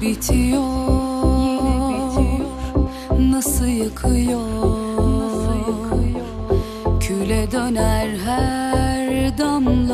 bitiyor. Nasıl yıkıyor? Küle döner her damla.